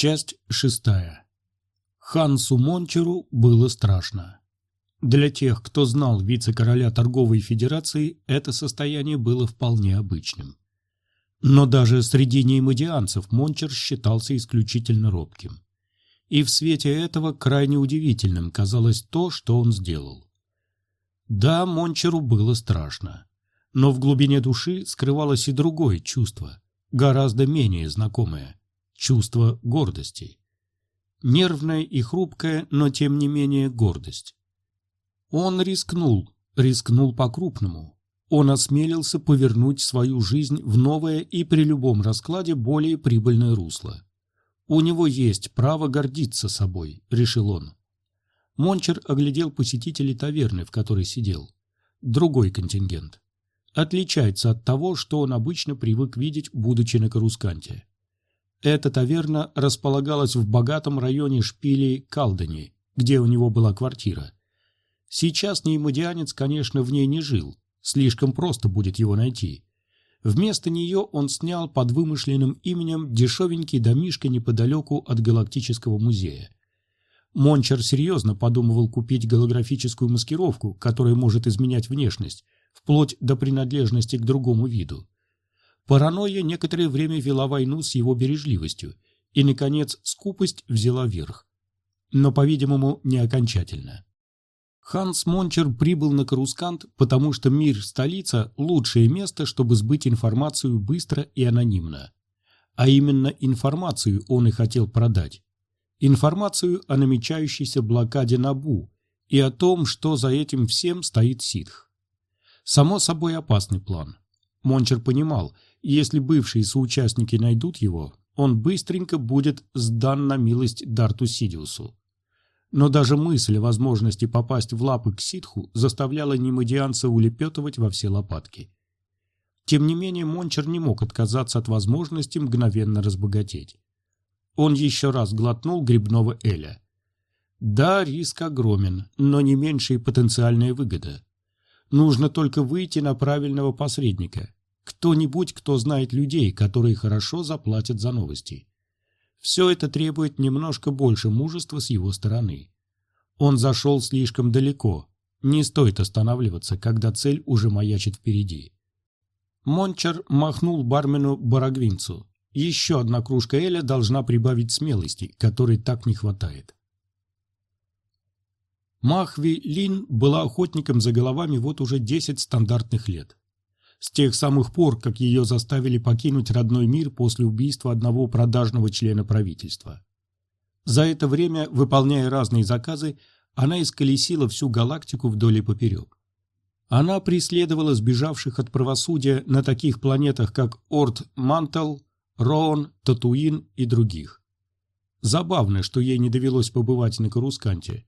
Часть шестая. Хансу Мончеру было страшно. Для тех, кто знал вице-короля торговой федерации, это состояние было вполне обычным. Но даже среди неймодианцев Мончер считался исключительно робким. И в свете этого крайне удивительным казалось то, что он сделал. Да, Мончеру было страшно. Но в глубине души скрывалось и другое чувство, гораздо менее знакомое – чувство гордости. Нервная и хрупкая, но тем не менее гордость. Он рискнул, рискнул по-крупному. Он осмелился повернуть свою жизнь в новое и при любом раскладе более прибыльное русло. У него есть право гордиться собой, решил он. Мончер оглядел посетителей таверны, в которой сидел. Другой контингент. Отличается от того, что он обычно привык видеть, будучи на Карусканте. Эта таверна располагалась в богатом районе шпилей Калдани, где у него была квартира. Сейчас неймодианец, конечно, в ней не жил, слишком просто будет его найти. Вместо нее он снял под вымышленным именем дешевенький домишко неподалеку от Галактического музея. Мончер серьезно подумывал купить голографическую маскировку, которая может изменять внешность, вплоть до принадлежности к другому виду. Паранойя некоторое время вела войну с его бережливостью, и, наконец, скупость взяла верх. Но, по-видимому, не окончательно. Ханс Мончер прибыл на Корускант, потому что мир-столица – лучшее место, чтобы сбыть информацию быстро и анонимно. А именно информацию он и хотел продать информацию о намечающейся блокаде Набу и о том, что за этим всем стоит ситх. Само собой опасный план. Мончер понимал, если бывшие соучастники найдут его, он быстренько будет сдан на милость Дарту Сидиусу. Но даже мысль о возможности попасть в лапы к ситху заставляла немодианца улепетывать во все лопатки. Тем не менее, Мончер не мог отказаться от возможности мгновенно разбогатеть. Он еще раз глотнул грибного эля. Да, риск огромен, но не меньшая потенциальная выгода. Нужно только выйти на правильного посредника. Кто-нибудь, кто знает людей, которые хорошо заплатят за новости. Все это требует немножко больше мужества с его стороны. Он зашел слишком далеко. Не стоит останавливаться, когда цель уже маячит впереди. Мончар махнул бармену Барагвинцу. Еще одна кружка Эля должна прибавить смелости, которой так не хватает. Махви Лин была охотником за головами вот уже 10 стандартных лет. С тех самых пор, как ее заставили покинуть родной мир после убийства одного продажного члена правительства. За это время, выполняя разные заказы, она исколесила всю галактику вдоль и поперек. Она преследовала сбежавших от правосудия на таких планетах, как Орт-Мантел, Роон, Татуин и других. Забавно, что ей не довелось побывать на Карусканте.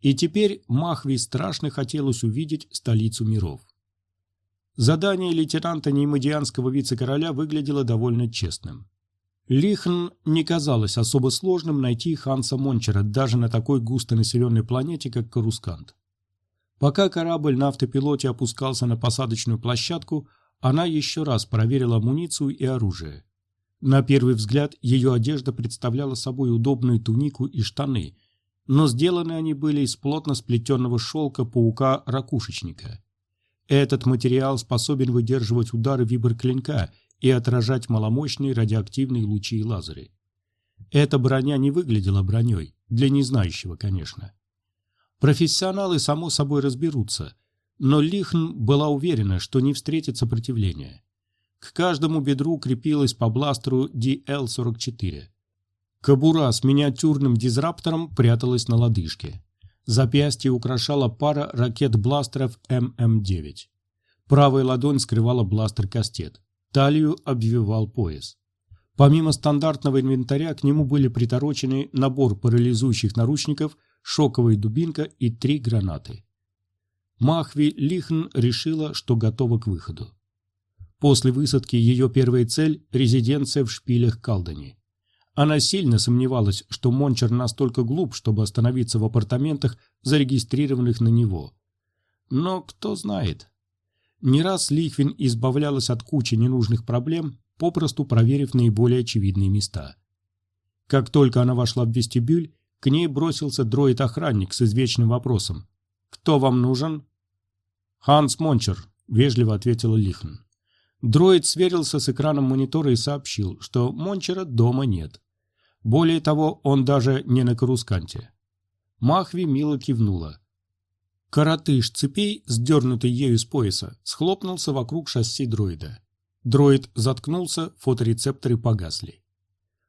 И теперь Махви страшно хотелось увидеть столицу миров. Задание лейтенанта неймодианского вице-короля выглядело довольно честным. Лихн не казалось особо сложным найти Ханса Мончера даже на такой густонаселенной планете, как Карускант. Пока корабль на автопилоте опускался на посадочную площадку, она еще раз проверила амуницию и оружие. На первый взгляд ее одежда представляла собой удобную тунику и штаны, но сделаны они были из плотно сплетенного шелка паука-ракушечника. Этот материал способен выдерживать удары виброклинка и отражать маломощные радиоактивные лучи и лазеры. Эта броня не выглядела броней, для незнающего, конечно. Профессионалы, само собой, разберутся, но Лихн была уверена, что не встретит сопротивления. К каждому бедру крепилась по бластеру DL-44. Кобура с миниатюрным дизраптором пряталась на лодыжке. Запястье украшала пара ракет-бластеров ММ-9. Правая ладонь скрывала бластер-кастет. Талию обвивал пояс. Помимо стандартного инвентаря к нему были приторочены набор парализующих наручников, шоковая дубинка и три гранаты. Махви Лихн решила, что готова к выходу. После высадки ее первая цель – резиденция в шпилях Калдани. Она сильно сомневалась, что Мончер настолько глуп, чтобы остановиться в апартаментах, зарегистрированных на него. Но кто знает. Не раз Лихн избавлялась от кучи ненужных проблем, попросту проверив наиболее очевидные места. Как только она вошла в вестибюль, к ней бросился дроид-охранник с извечным вопросом. «Кто вам нужен?» «Ханс Мончер», — вежливо ответила Лихн. Дроид сверился с экраном монитора и сообщил, что Мончера дома нет. Более того, он даже не на Карусканте. Махви мило кивнула. Коротыш цепей, сдернутый ею с пояса, схлопнулся вокруг шасси дроида. Дроид заткнулся, фоторецепторы погасли.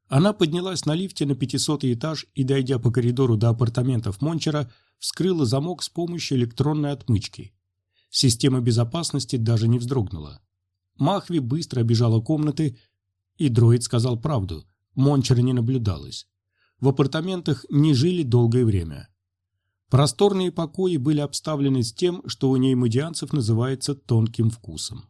Она поднялась на лифте на пятисотый этаж и, дойдя по коридору до апартаментов Мончера, вскрыла замок с помощью электронной отмычки. Система безопасности даже не вздрогнула. Махви быстро обежала комнаты, и дроид сказал правду. Мончера не наблюдалось. В апартаментах не жили долгое время. Просторные покои были обставлены с тем, что у неймодианцев называется тонким вкусом.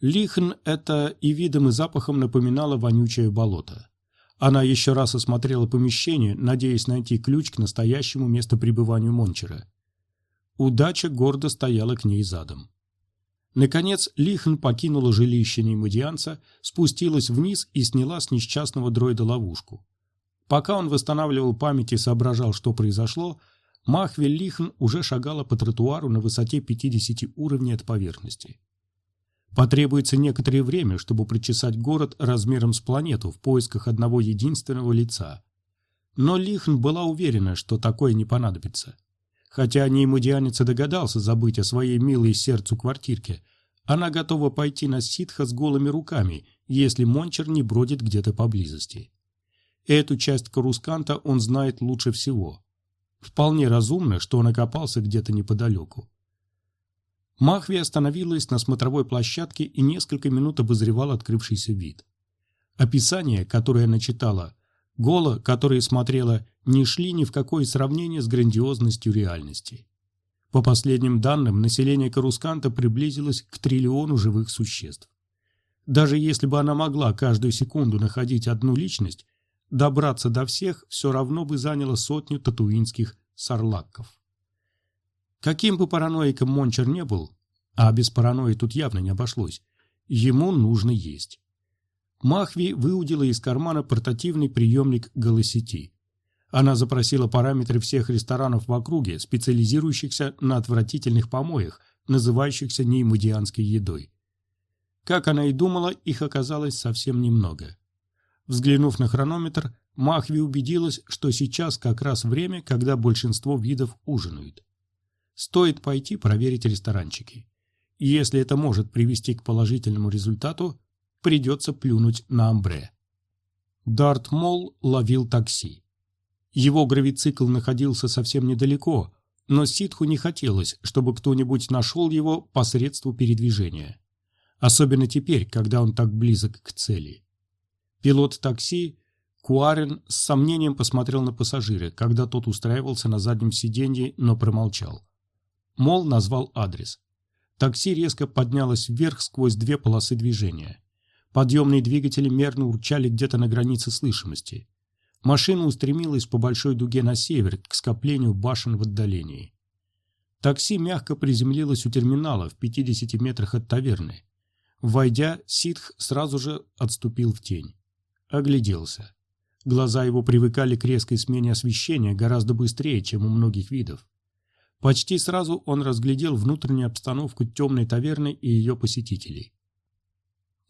Лихн это и видом, и запахом напоминало вонючее болото. Она еще раз осмотрела помещение, надеясь найти ключ к настоящему местопребыванию Мончера. Удача гордо стояла к ней задом. Наконец, Лихн покинула жилище неймодианца, спустилась вниз и сняла с несчастного дроида ловушку. Пока он восстанавливал память и соображал, что произошло, Махвель Лихн уже шагала по тротуару на высоте 50 уровней от поверхности. Потребуется некоторое время, чтобы причесать город размером с планету в поисках одного единственного лица. Но Лихн была уверена, что такое не понадобится. Хотя неимудианец и догадался забыть о своей милой сердцу квартирке, она готова пойти на ситха с голыми руками, если Мончер не бродит где-то поблизости. Эту часть Карусканта он знает лучше всего. Вполне разумно, что он окопался где-то неподалеку. Махви остановилась на смотровой площадке и несколько минут обозревала открывшийся вид. Описания, которые она читала, Гола, которые смотрела, не шли ни в какое сравнение с грандиозностью реальности. По последним данным, население Карусканта приблизилось к триллиону живых существ. Даже если бы она могла каждую секунду находить одну личность, добраться до всех все равно бы заняло сотню татуинских сарлакков. Каким бы параноиком Мончер не был, а без паранойи тут явно не обошлось, ему нужно есть. Махви выудила из кармана портативный приемник голосети. Она запросила параметры всех ресторанов в округе, специализирующихся на отвратительных помоях, называющихся неймодианской едой. Как она и думала, их оказалось совсем немного. Взглянув на хронометр, Махви убедилась, что сейчас как раз время, когда большинство видов ужинают. Стоит пойти проверить ресторанчики. Если это может привести к положительному результату, придется плюнуть на амбре. Дарт Мол ловил такси. Его гравицикл находился совсем недалеко, но Ситху не хотелось, чтобы кто-нибудь нашел его по средству передвижения. Особенно теперь, когда он так близок к цели. Пилот такси, Куарен, с сомнением посмотрел на пассажира, когда тот устраивался на заднем сиденье, но промолчал. Мол назвал адрес. Такси резко поднялось вверх сквозь две полосы движения. Подъемные двигатели мерно урчали где-то на границе слышимости. Машина устремилась по большой дуге на север, к скоплению башен в отдалении. Такси мягко приземлилось у терминала в 50 метрах от таверны. Войдя, ситх сразу же отступил в тень. Огляделся. Глаза его привыкали к резкой смене освещения гораздо быстрее, чем у многих видов. Почти сразу он разглядел внутреннюю обстановку темной таверны и ее посетителей.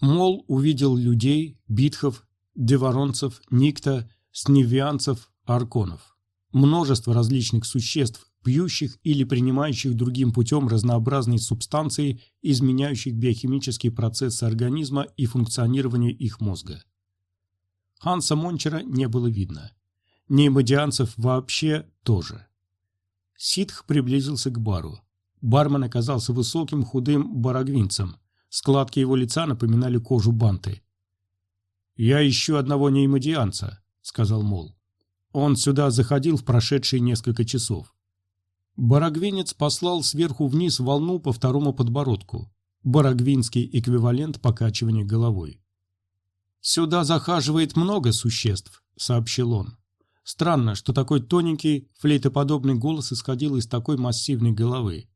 Мол увидел людей, битхов, деворонцев, никта, сневианцев, арконов. Множество различных существ, пьющих или принимающих другим путем разнообразные субстанции, изменяющих биохимические процессы организма и функционирование их мозга. Ханса Мончера не было видно. Неймодианцев вообще тоже. Ситх приблизился к бару. Бармен оказался высоким, худым барагвинцем, Складки его лица напоминали кожу банты. «Я ищу одного неимодианца», — сказал Мол. «Он сюда заходил в прошедшие несколько часов». Барагвинец послал сверху вниз волну по второму подбородку. Барагвинский эквивалент покачивания головой. «Сюда захаживает много существ», — сообщил он. Странно, что такой тоненький, флейтоподобный голос исходил из такой массивной головы.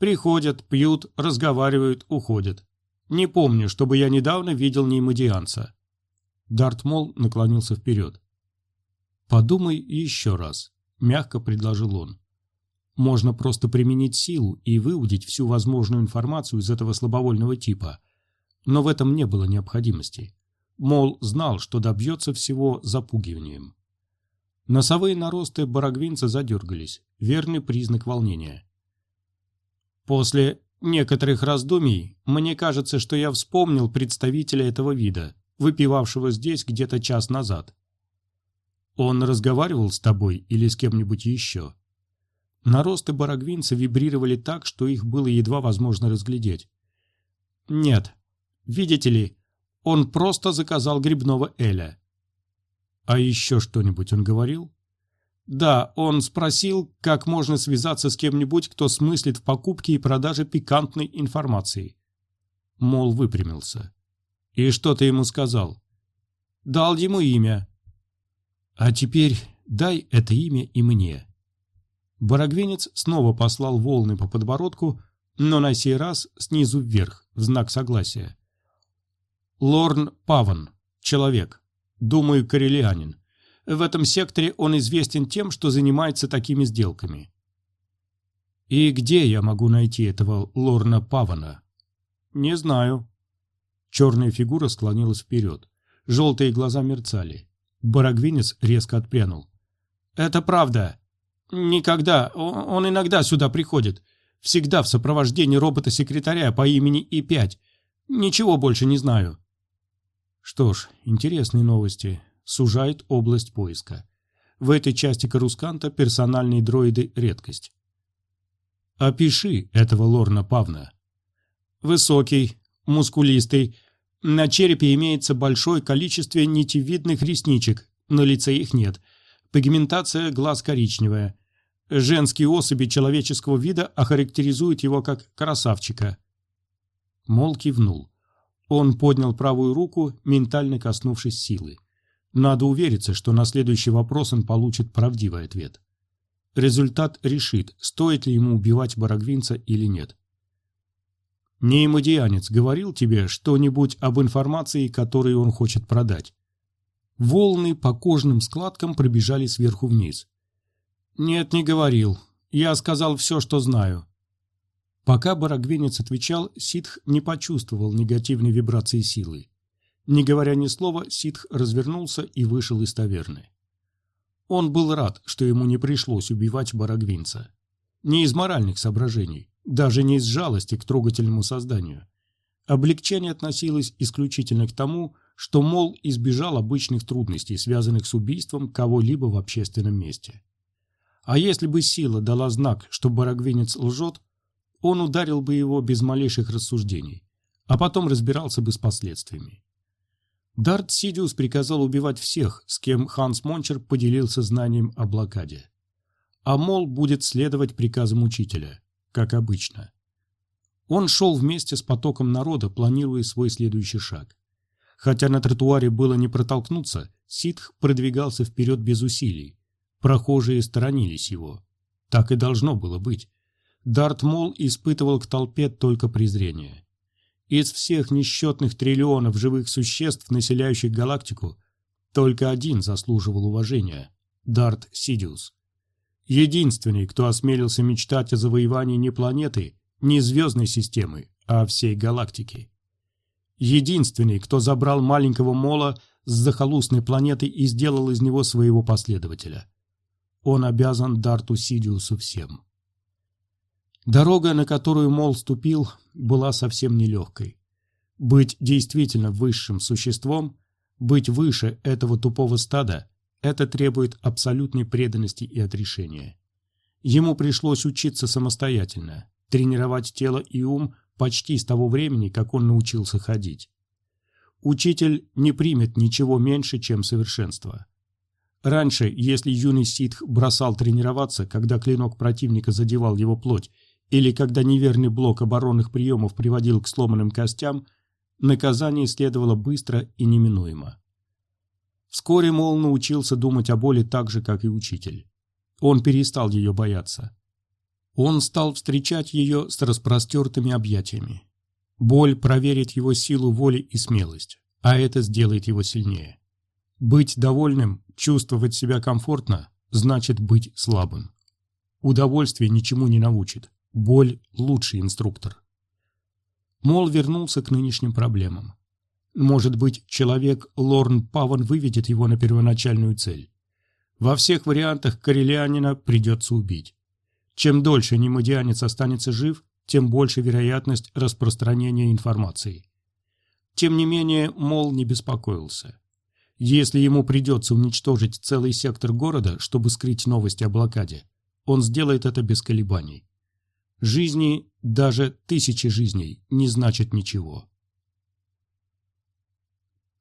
Приходят, пьют, разговаривают, уходят. Не помню, чтобы я недавно видел неймодианца. Дартмол наклонился вперед. Подумай еще раз, мягко предложил он. Можно просто применить силу и выудить всю возможную информацию из этого слабовольного типа. Но в этом не было необходимости. Мол знал, что добьется всего запугиванием. Носовые наросты барагвинца задергались, верный признак волнения. После некоторых раздумий мне кажется, что я вспомнил представителя этого вида, выпивавшего здесь где-то час назад. Он разговаривал с тобой или с кем-нибудь еще? Наросты барагвинца вибрировали так, что их было едва возможно разглядеть. Нет. Видите ли, он просто заказал грибного эля. А еще что-нибудь он говорил? Да, он спросил, как можно связаться с кем-нибудь, кто смыслит в покупке и продаже пикантной информации. Мол выпрямился. И что ты ему сказал? Дал ему имя. А теперь дай это имя и мне. Барагвинец снова послал волны по подбородку, но на сей раз снизу вверх, в знак согласия. Лорн Паван. Человек. Думаю, корелианин. В этом секторе он известен тем, что занимается такими сделками. И где я могу найти этого Лорна Павана? Не знаю. Черная фигура склонилась вперед. Желтые глаза мерцали. Барагвинец резко отпрянул. «Это правда. Никогда. Он иногда сюда приходит. Всегда в сопровождении робота-секретаря по имени И-5. Ничего больше не знаю. Что ж, интересные новости. Сужает область поиска. В этой части Карусканта персональные дроиды – редкость. Опиши этого Лорна Павна. Высокий, мускулистый. На черепе имеется большое количество нитевидных ресничек, на лице их нет. Пигментация глаз коричневая. Женские особи человеческого вида охарактеризуют его как красавчика. Мол кивнул. Он поднял правую руку, ментально коснувшись силы. Надо увериться, что на следующий вопрос он получит правдивый ответ. Результат решит, стоит ли ему убивать барагвинца или нет. Неймодианец говорил тебе что-нибудь об информации, которую он хочет продать? Волны по кожным складкам пробежали сверху вниз. «Нет, не говорил. Я сказал все, что знаю». Пока барагвинец отвечал, ситх не почувствовал негативной вибрации силы. Не говоря ни слова, ситх развернулся и вышел из таверны. Он был рад, что ему не пришлось убивать барагвинца. Не из моральных соображений, даже не из жалости к трогательному созданию. Облегчение относилось исключительно к тому, что Мол избежал обычных трудностей, связанных с убийством кого-либо в общественном месте. А если бы сила дала знак, что барагвинец лжет, он ударил бы его без малейших рассуждений, а потом разбирался бы с последствиями. Дарт Сидиус приказал убивать всех, с кем Ханс Мончер поделился знанием о блокаде. А Мол будет следовать приказам учителя, как обычно. Он шел вместе с потоком народа, планируя свой следующий шаг. Хотя на тротуаре было не протолкнуться, ситх продвигался вперед без усилий, Прохожие сторонились его. Так и должно было быть. Дарт Мол испытывал к толпе только презрение. Из всех несчетных триллионов живых существ, населяющих галактику, только один заслуживал уважения – Дарт Сидиус. Единственный, кто осмелился мечтать о завоевании не планеты, не звездной системы, а всей галактики. Единственный, кто забрал маленького Мола с захолустной планеты и сделал из него своего последователя. Он обязан Дарту Сидиусу всем. Дорога, на которую Мол ступил, была совсем нелегкой. Быть действительно высшим существом, быть выше этого тупого стада, это требует абсолютной преданности и отрешения. Ему пришлось учиться самостоятельно, тренировать тело и ум почти с того времени, как он научился ходить. Учитель не примет ничего меньше, чем совершенство. Раньше, если юный ситх бросал тренироваться, когда клинок противника задевал его плоть, или когда неверный блок оборонных приемов приводил к сломанным костям, наказание следовало быстро и неминуемо. Вскоре Мол научился думать о боли так же, как и учитель. Он перестал ее бояться. Он стал встречать ее с распростертыми объятиями. Боль проверит его силу воли и смелость, а это сделает его сильнее. Быть довольным, чувствовать себя комфортно, значит быть слабым. Удовольствие ничему не научит. Боль – лучший инструктор. Мол вернулся к нынешним проблемам. Может быть, человек Лорн Паван выведет его на первоначальную цель. Во всех вариантах Карелианина придется убить. Чем дольше немодианец останется жив, тем больше вероятность распространения информации. Тем не менее, Мол не беспокоился. Если ему придется уничтожить целый сектор города, чтобы скрыть новости о блокаде, он сделает это без колебаний. Жизни, даже тысячи жизней, не значат ничего.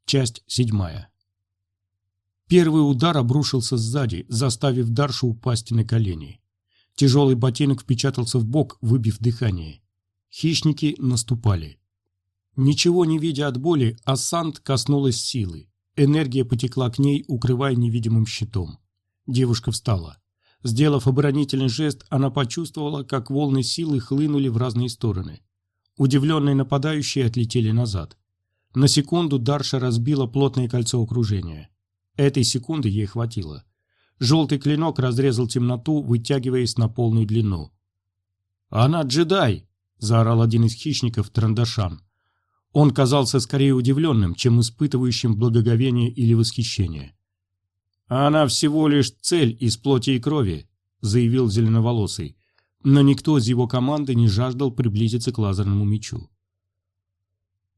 Часть седьмая. Первый удар обрушился сзади, заставив Даршу упасть на колени. Тяжелый ботинок впечатался в бок, выбив дыхание. Хищники наступали. Ничего не видя от боли, Ассант коснулась силы. Энергия потекла к ней, укрывая невидимым щитом. Девушка встала. Сделав оборонительный жест, она почувствовала, как волны силы хлынули в разные стороны. Удивленные нападающие отлетели назад. На секунду Дарша разбила плотное кольцо окружения. Этой секунды ей хватило. Желтый клинок разрезал темноту, вытягиваясь на полную длину. «Она джедай!» – заорал один из хищников Трандашан. Он казался скорее удивленным, чем испытывающим благоговение или восхищение. «Она всего лишь цель из плоти и крови», – заявил Зеленоволосый, но никто из его команды не жаждал приблизиться к лазерному мечу.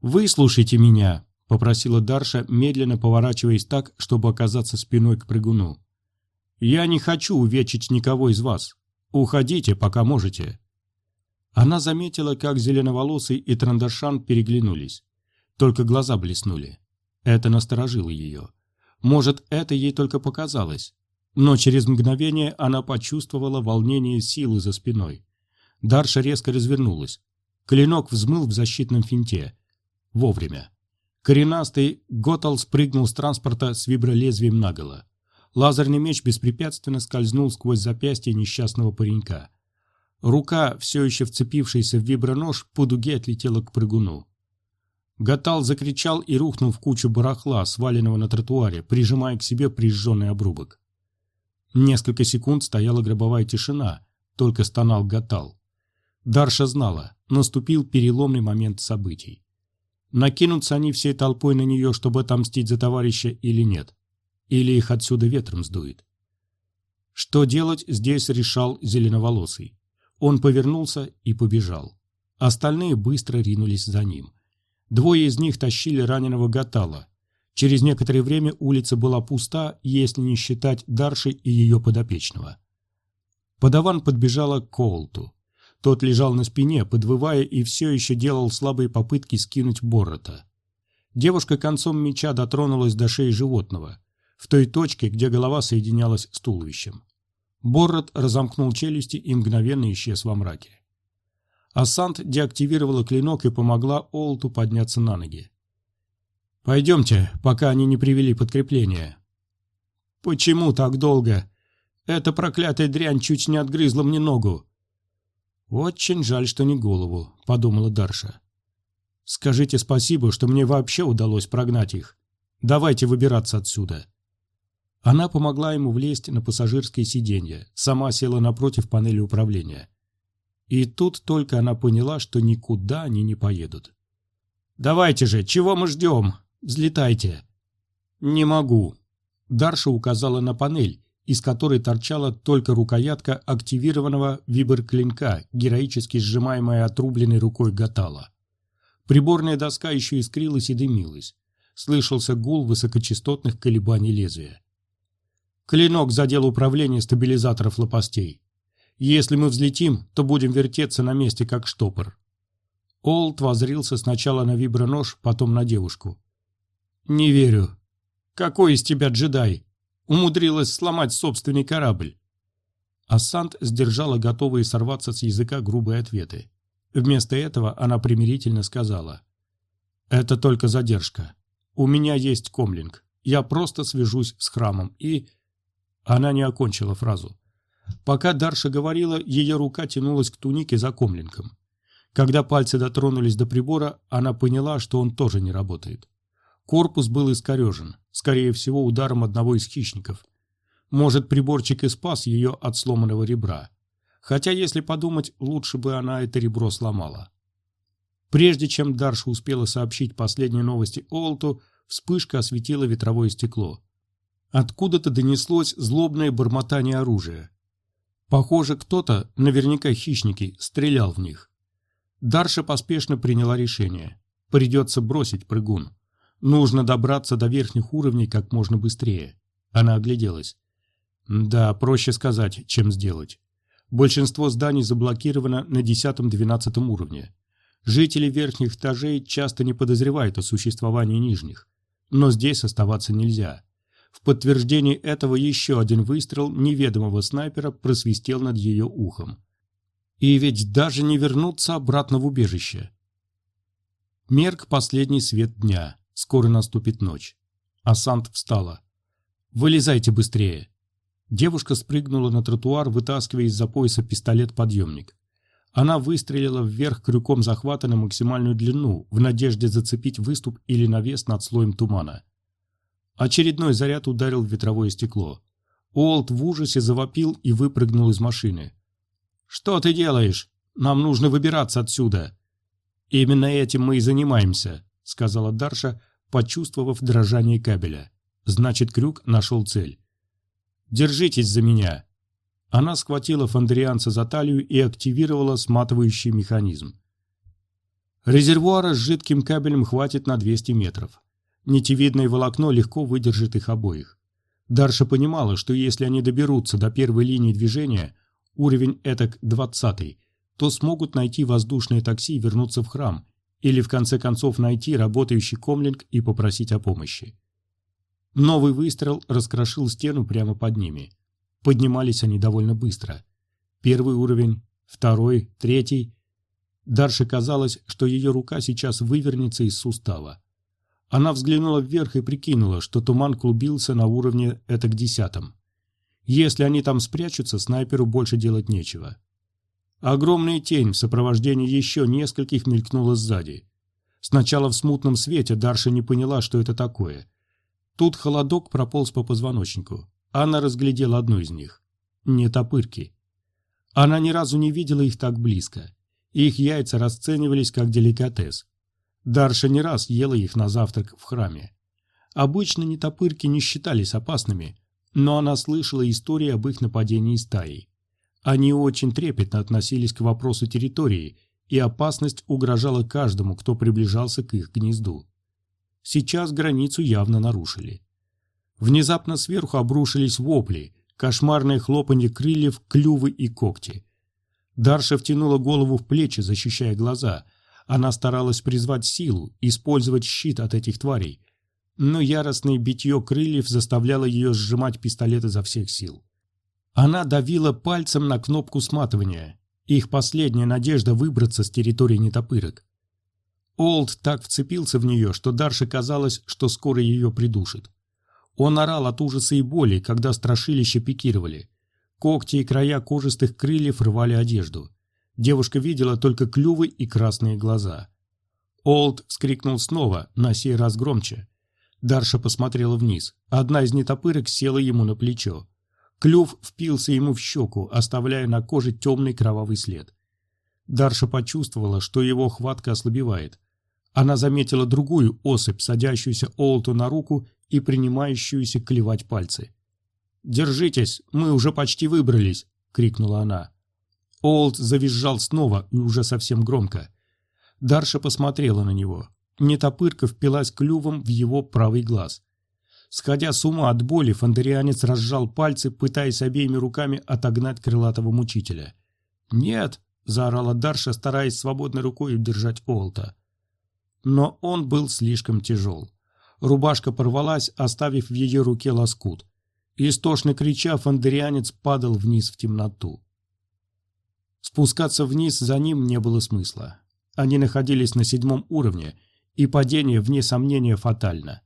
«Выслушайте меня», – попросила Дарша, медленно поворачиваясь так, чтобы оказаться спиной к прыгуну. «Я не хочу увечить никого из вас. Уходите, пока можете». Она заметила, как Зеленоволосый и Трандашан переглянулись. Только глаза блеснули. Это насторожило ее. Может, это ей только показалось. Но через мгновение она почувствовала волнение силы за спиной. Дарша резко развернулась. Клинок взмыл в защитном финте. Вовремя. Коренастый Готал спрыгнул с транспорта с вибролезвием наголо. Лазерный меч беспрепятственно скользнул сквозь запястье несчастного паренька. Рука, все еще вцепившаяся в вибронож, по дуге отлетела к прыгуну. Гатал закричал и рухнул в кучу барахла, сваленного на тротуаре, прижимая к себе прижженный обрубок. Несколько секунд стояла гробовая тишина, только стонал Гатал. Дарша знала, наступил переломный момент событий. Накинутся они всей толпой на нее, чтобы отомстить за товарища или нет? Или их отсюда ветром сдует? Что делать, здесь решал Зеленоволосый. Он повернулся и побежал. Остальные быстро ринулись за ним. Двое из них тащили раненого Гатала. Через некоторое время улица была пуста, если не считать Дарши и ее подопечного. Подаван подбежала к Коулту. Тот лежал на спине, подвывая, и все еще делал слабые попытки скинуть Боррота. Девушка концом меча дотронулась до шеи животного, в той точке, где голова соединялась с туловищем. Боррот разомкнул челюсти и мгновенно исчез во мраке. Ассант деактивировала клинок и помогла Олту подняться на ноги. «Пойдемте, пока они не привели подкрепление». «Почему так долго? Эта проклятая дрянь чуть не отгрызла мне ногу». «Очень жаль, что не голову», — подумала Дарша. «Скажите спасибо, что мне вообще удалось прогнать их. Давайте выбираться отсюда». Она помогла ему влезть на пассажирское сиденье, сама села напротив панели управления. И тут только она поняла, что никуда они не поедут. «Давайте же, чего мы ждем? Взлетайте!» «Не могу». Дарша указала на панель, из которой торчала только рукоятка активированного вибер-клинка, героически сжимаемая отрубленной рукой Гатала. Приборная доска еще искрилась и дымилась. Слышался гул высокочастотных колебаний лезвия. Клинок задел управление стабилизаторов лопастей. Если мы взлетим, то будем вертеться на месте, как штопор. Олд возрился сначала на вибронож, потом на девушку. «Не верю. Какой из тебя джедай? Умудрилась сломать собственный корабль». Ассант сдержала готовые сорваться с языка грубые ответы. Вместо этого она примирительно сказала. «Это только задержка. У меня есть комлинг. Я просто свяжусь с храмом и...» Она не окончила фразу. Пока Дарша говорила, ее рука тянулась к тунике за комлинком. Когда пальцы дотронулись до прибора, она поняла, что он тоже не работает. Корпус был искорежен, скорее всего, ударом одного из хищников. Может, приборчик и спас ее от сломанного ребра. Хотя, если подумать, лучше бы она это ребро сломала. Прежде чем Дарша успела сообщить последние новости Олту, вспышка осветила ветровое стекло. Откуда-то донеслось злобное бормотание оружия. Похоже, кто-то, наверняка хищники, стрелял в них. Дарша поспешно приняла решение. Придется бросить прыгун. Нужно добраться до верхних уровней как можно быстрее. Она огляделась. Да, проще сказать, чем сделать. Большинство зданий заблокировано на 10-12 уровне. Жители верхних этажей часто не подозревают о существовании нижних. Но здесь оставаться нельзя. В подтверждение этого еще один выстрел неведомого снайпера просвистел над ее ухом. И ведь даже не вернуться обратно в убежище. Мерк последний свет дня. Скоро наступит ночь. Асант встала. «Вылезайте быстрее!» Девушка спрыгнула на тротуар, вытаскивая из-за пояса пистолет-подъемник. Она выстрелила вверх крюком захвата на максимальную длину, в надежде зацепить выступ или навес над слоем тумана. Очередной заряд ударил в ветровое стекло. Уолт в ужасе завопил и выпрыгнул из машины. «Что ты делаешь? Нам нужно выбираться отсюда!» «Именно этим мы и занимаемся», — сказала Дарша, почувствовав дрожание кабеля. «Значит, крюк нашел цель». «Держитесь за меня!» Она схватила фондерианца за талию и активировала сматывающий механизм. Резервуара с жидким кабелем хватит на 200 метров. Нитевидное волокно легко выдержит их обоих. Дарша понимала, что если они доберутся до первой линии движения, уровень этак 20 то смогут найти воздушное такси и вернуться в храм, или в конце концов найти работающий комлинг и попросить о помощи. Новый выстрел раскрошил стену прямо под ними. Поднимались они довольно быстро. Первый уровень, второй, третий. Дарше казалось, что ее рука сейчас вывернется из сустава. Она взглянула вверх и прикинула, что туман клубился на уровне это к десятом. Если они там спрячутся, снайперу больше делать нечего. Огромная тень в сопровождении еще нескольких мелькнула сзади. Сначала в смутном свете Дарша не поняла, что это такое. Тут холодок прополз по позвоночнику. Она разглядела одну из них. Не топырки. Она ни разу не видела их так близко. Их яйца расценивались как деликатес. Дарша не раз ела их на завтрак в храме. Обычно нетопырки не считались опасными, но она слышала истории об их нападении стаей. Они очень трепетно относились к вопросу территории, и опасность угрожала каждому, кто приближался к их гнезду. Сейчас границу явно нарушили. Внезапно сверху обрушились вопли, кошмарное хлопанье крыльев, клювы и когти. Дарша втянула голову в плечи, защищая глаза. Она старалась призвать силу, использовать щит от этих тварей. Но яростное битье крыльев заставляло ее сжимать пистолет изо всех сил. Она давила пальцем на кнопку сматывания. Их последняя надежда выбраться с территории нетопырок. Олд так вцепился в нее, что Дарше казалось, что скоро ее придушит. Он орал от ужаса и боли, когда страшилища пикировали. Когти и края кожистых крыльев рвали одежду. Девушка видела только клювы и красные глаза. Олд вскрикнул снова, на сей раз громче. Дарша посмотрела вниз. Одна из нетопырок села ему на плечо. Клюв впился ему в щеку, оставляя на коже темный кровавый след. Дарша почувствовала, что его хватка ослабевает. Она заметила другую особь, садящуюся Олту на руку и принимающуюся клевать пальцы. «Держитесь, мы уже почти выбрались!» — крикнула она. Олд завизжал снова и уже совсем громко. Дарша посмотрела на него. Нетопырка впилась клювом в его правый глаз. Сходя с ума от боли, фондерианец разжал пальцы, пытаясь обеими руками отогнать крылатого мучителя. «Нет!» — заорала Дарша, стараясь свободной рукой удержать Олта. Но он был слишком тяжел. Рубашка порвалась, оставив в ее руке лоскут. Истошно крича, фондерианец падал вниз в темноту. Спускаться вниз за ним не было смысла. Они находились на седьмом уровне, и падение, вне сомнения, фатально.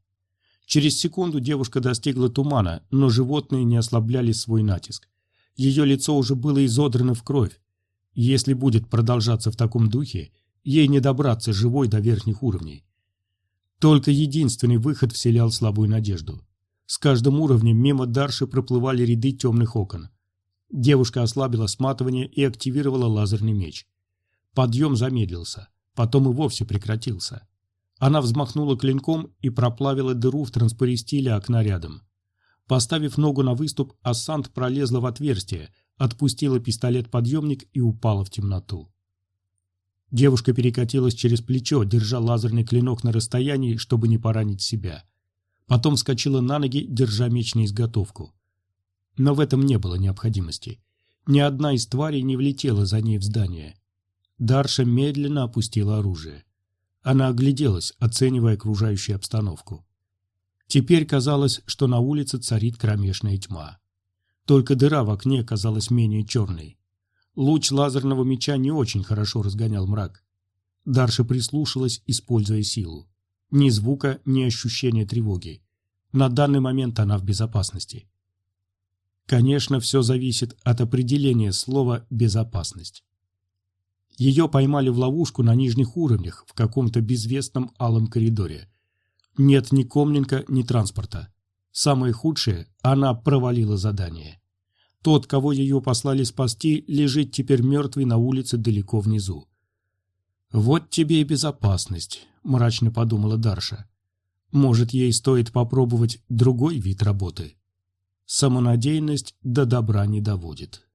Через секунду девушка достигла тумана, но животные не ослабляли свой натиск. Ее лицо уже было изодрано в кровь. Если будет продолжаться в таком духе, ей не добраться живой до верхних уровней. Только единственный выход вселял слабую надежду. С каждым уровнем мимо Дарши проплывали ряды темных окон. Девушка ослабила сматывание и активировала лазерный меч. Подъем замедлился, потом и вовсе прекратился. Она взмахнула клинком и проплавила дыру в транспористиле окна рядом. Поставив ногу на выступ, Ассант пролезла в отверстие, отпустила пистолет-подъемник и упала в темноту. Девушка перекатилась через плечо, держа лазерный клинок на расстоянии, чтобы не поранить себя. Потом вскочила на ноги, держа меч на изготовку. Но в этом не было необходимости. Ни одна из тварей не влетела за ней в здание. Дарша медленно опустила оружие. Она огляделась, оценивая окружающую обстановку. Теперь казалось, что на улице царит кромешная тьма. Только дыра в окне казалась менее черной. Луч лазерного меча не очень хорошо разгонял мрак. Дарша прислушалась, используя силу. Ни звука, ни ощущения тревоги. На данный момент она в безопасности. Конечно, все зависит от определения слова «безопасность». Ее поймали в ловушку на нижних уровнях в каком-то безвестном алом коридоре. Нет ни комнинга, ни транспорта. Самое худшее – она провалила задание. Тот, кого ее послали спасти, лежит теперь мертвый на улице далеко внизу. «Вот тебе и безопасность», – мрачно подумала Дарша. «Может, ей стоит попробовать другой вид работы?» Самонадеянность до добра не доводит.